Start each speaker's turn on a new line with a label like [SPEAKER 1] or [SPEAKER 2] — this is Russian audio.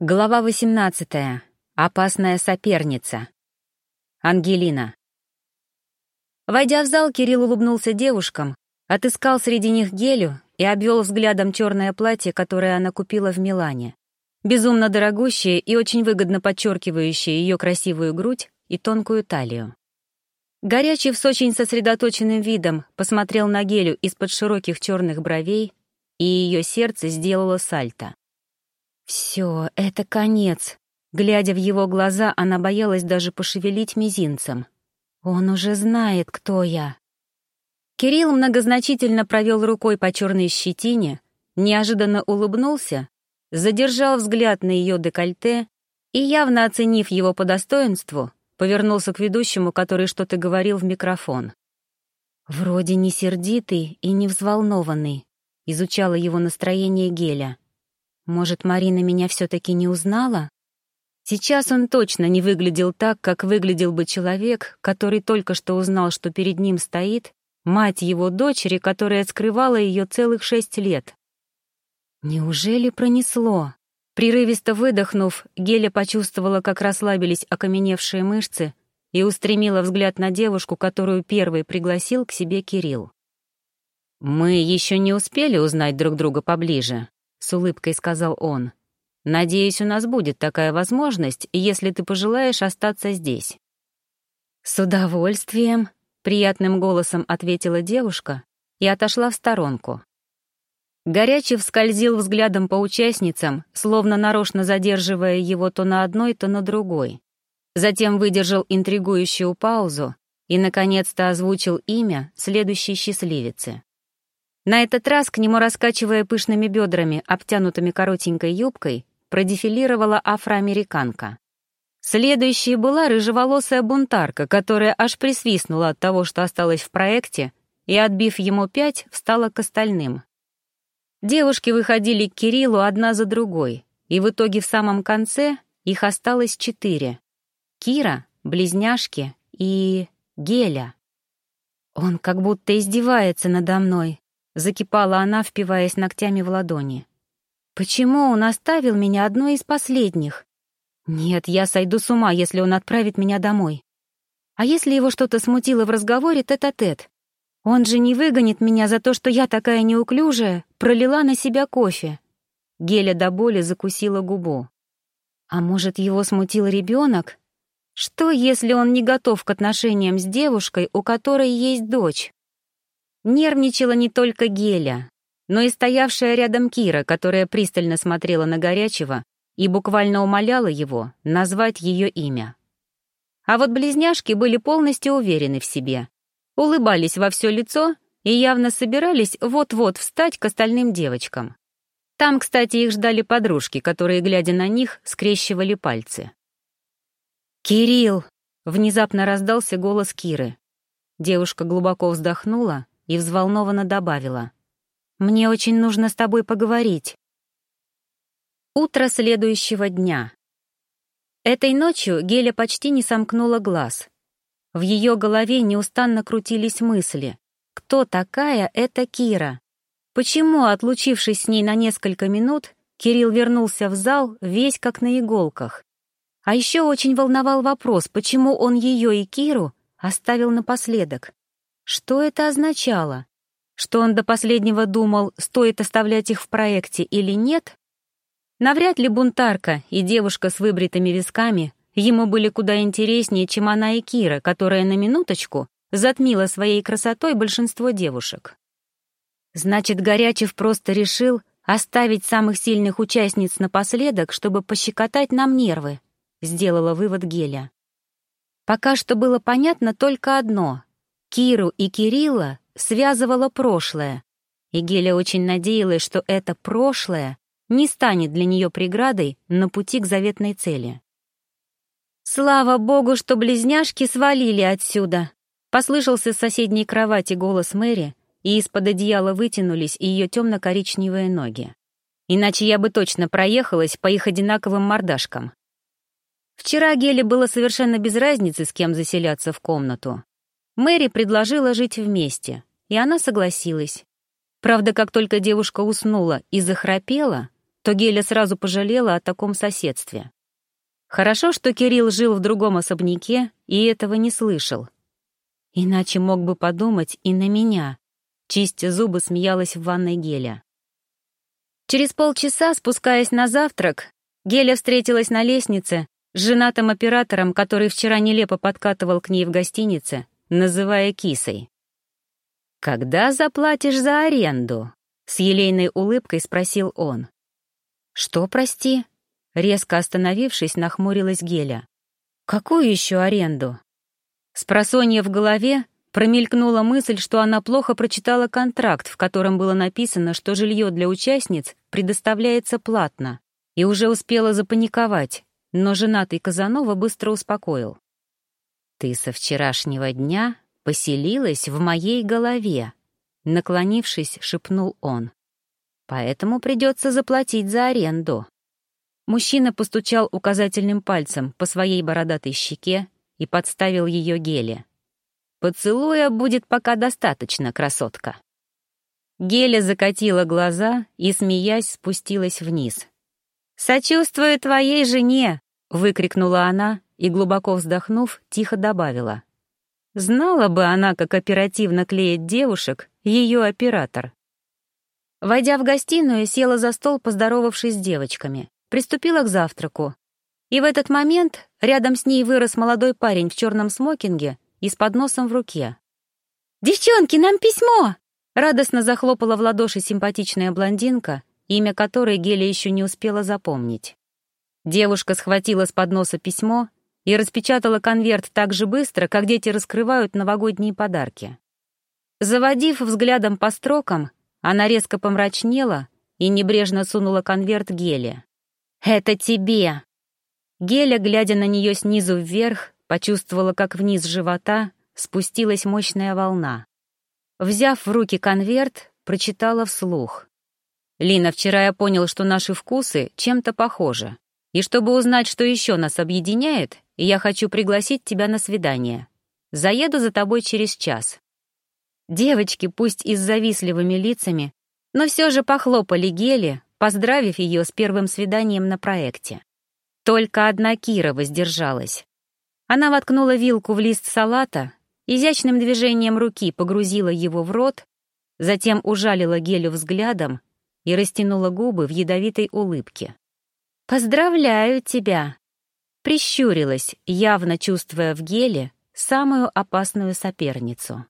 [SPEAKER 1] Глава 18. Опасная соперница. Ангелина. Войдя в зал, Кирилл улыбнулся девушкам, отыскал среди них Гелю и обвел взглядом черное платье, которое она купила в Милане. Безумно дорогущее и очень выгодно подчеркивающее ее красивую грудь и тонкую талию. Горячев с очень сосредоточенным видом посмотрел на Гелю из-под широких черных бровей, и ее сердце сделало сальто. Все, это конец. Глядя в его глаза, она боялась даже пошевелить мизинцем. Он уже знает, кто я. Кирилл многозначительно провел рукой по черной щетине, неожиданно улыбнулся, задержал взгляд на ее декольте и, явно оценив его по достоинству, повернулся к ведущему, который что-то говорил в микрофон. Вроде не сердитый и не взволнованный, изучала его настроение Геля. Может, Марина меня все-таки не узнала? Сейчас он точно не выглядел так, как выглядел бы человек, который только что узнал, что перед ним стоит мать его дочери, которая скрывала ее целых шесть лет. Неужели пронесло? Прерывисто выдохнув, Геля почувствовала, как расслабились окаменевшие мышцы и устремила взгляд на девушку, которую первый пригласил к себе Кирилл. «Мы еще не успели узнать друг друга поближе», — с улыбкой сказал он. «Надеюсь, у нас будет такая возможность, если ты пожелаешь остаться здесь». «С удовольствием», — приятным голосом ответила девушка и отошла в сторонку. Горячев скользил взглядом по участницам, словно нарочно задерживая его то на одной, то на другой. Затем выдержал интригующую паузу и, наконец-то, озвучил имя следующей счастливицы. На этот раз к нему, раскачивая пышными бедрами, обтянутыми коротенькой юбкой, продефилировала афроамериканка. Следующей была рыжеволосая бунтарка, которая аж присвистнула от того, что осталась в проекте, и, отбив ему пять, встала к остальным. Девушки выходили к Кириллу одна за другой, и в итоге в самом конце их осталось четыре. Кира, близняшки и Геля. Он как будто издевается надо мной, Закипала она, впиваясь ногтями в ладони. «Почему он оставил меня одной из последних? Нет, я сойду с ума, если он отправит меня домой. А если его что-то смутило в разговоре тет-а-тет? Он же не выгонит меня за то, что я такая неуклюжая, пролила на себя кофе». Геля до боли закусила губу. «А может, его смутил ребенок? Что, если он не готов к отношениям с девушкой, у которой есть дочь?» Нервничала не только Геля, но и стоявшая рядом Кира, которая пристально смотрела на Горячего и буквально умоляла его назвать ее имя. А вот близняшки были полностью уверены в себе, улыбались во все лицо и явно собирались вот-вот встать к остальным девочкам. Там, кстати, их ждали подружки, которые, глядя на них, скрещивали пальцы. «Кирилл!» — внезапно раздался голос Киры. Девушка глубоко вздохнула и взволнованно добавила. «Мне очень нужно с тобой поговорить». Утро следующего дня. Этой ночью Геля почти не сомкнула глаз. В ее голове неустанно крутились мысли. Кто такая эта Кира? Почему, отлучившись с ней на несколько минут, Кирилл вернулся в зал весь как на иголках? А еще очень волновал вопрос, почему он ее и Киру оставил напоследок. Что это означало? Что он до последнего думал, стоит оставлять их в проекте или нет? Навряд ли бунтарка и девушка с выбритыми висками ему были куда интереснее, чем она и Кира, которая на минуточку затмила своей красотой большинство девушек. Значит, Горячев просто решил оставить самых сильных участниц напоследок, чтобы пощекотать нам нервы, сделала вывод Геля. Пока что было понятно только одно Киру и Кирилла связывало прошлое, и Геля очень надеялась, что это прошлое не станет для нее преградой на пути к заветной цели. «Слава богу, что близняшки свалили отсюда!» Послышался с соседней кровати голос Мэри, и из-под одеяла вытянулись ее темно-коричневые ноги. Иначе я бы точно проехалась по их одинаковым мордашкам. Вчера Геле было совершенно без разницы, с кем заселяться в комнату. Мэри предложила жить вместе, и она согласилась. Правда, как только девушка уснула и захрапела, что Геля сразу пожалела о таком соседстве. Хорошо, что Кирилл жил в другом особняке и этого не слышал. Иначе мог бы подумать и на меня. Чистя зубы, смеялась в ванной Геля. Через полчаса, спускаясь на завтрак, Геля встретилась на лестнице с женатым оператором, который вчера нелепо подкатывал к ней в гостинице, называя кисой. «Когда заплатишь за аренду?» — с елейной улыбкой спросил он. «Что, прости?» — резко остановившись, нахмурилась Геля. «Какую еще аренду?» Спросонья в голове промелькнула мысль, что она плохо прочитала контракт, в котором было написано, что жилье для участниц предоставляется платно, и уже успела запаниковать, но женатый Казанова быстро успокоил. «Ты со вчерашнего дня поселилась в моей голове», — наклонившись, шепнул он. «Поэтому придется заплатить за аренду». Мужчина постучал указательным пальцем по своей бородатой щеке и подставил ее геле. «Поцелуя будет пока достаточно, красотка». Геля закатила глаза и, смеясь, спустилась вниз. «Сочувствую твоей жене!» — выкрикнула она и, глубоко вздохнув, тихо добавила. «Знала бы она, как оперативно клеит девушек, ее оператор». Войдя в гостиную, села за стол, поздоровавшись с девочками. Приступила к завтраку. И в этот момент рядом с ней вырос молодой парень в черном смокинге и с подносом в руке. «Девчонки, нам письмо!» Радостно захлопала в ладоши симпатичная блондинка имя которой Геля еще не успела запомнить. Девушка схватила с подноса письмо и распечатала конверт так же быстро, как дети раскрывают новогодние подарки. Заводив взглядом по строкам, она резко помрачнела и небрежно сунула конверт Геле. «Это тебе!» Геля, глядя на нее снизу вверх, почувствовала, как вниз живота спустилась мощная волна. Взяв в руки конверт, прочитала вслух. Лина, вчера я понял, что наши вкусы чем-то похожи. И чтобы узнать, что еще нас объединяет, я хочу пригласить тебя на свидание. Заеду за тобой через час». Девочки, пусть и с завистливыми лицами, но все же похлопали Гели, поздравив ее с первым свиданием на проекте. Только одна Кира воздержалась. Она воткнула вилку в лист салата, изящным движением руки погрузила его в рот, затем ужалила Гелю взглядом и растянула губы в ядовитой улыбке. «Поздравляю тебя!» Прищурилась, явно чувствуя в геле самую опасную соперницу.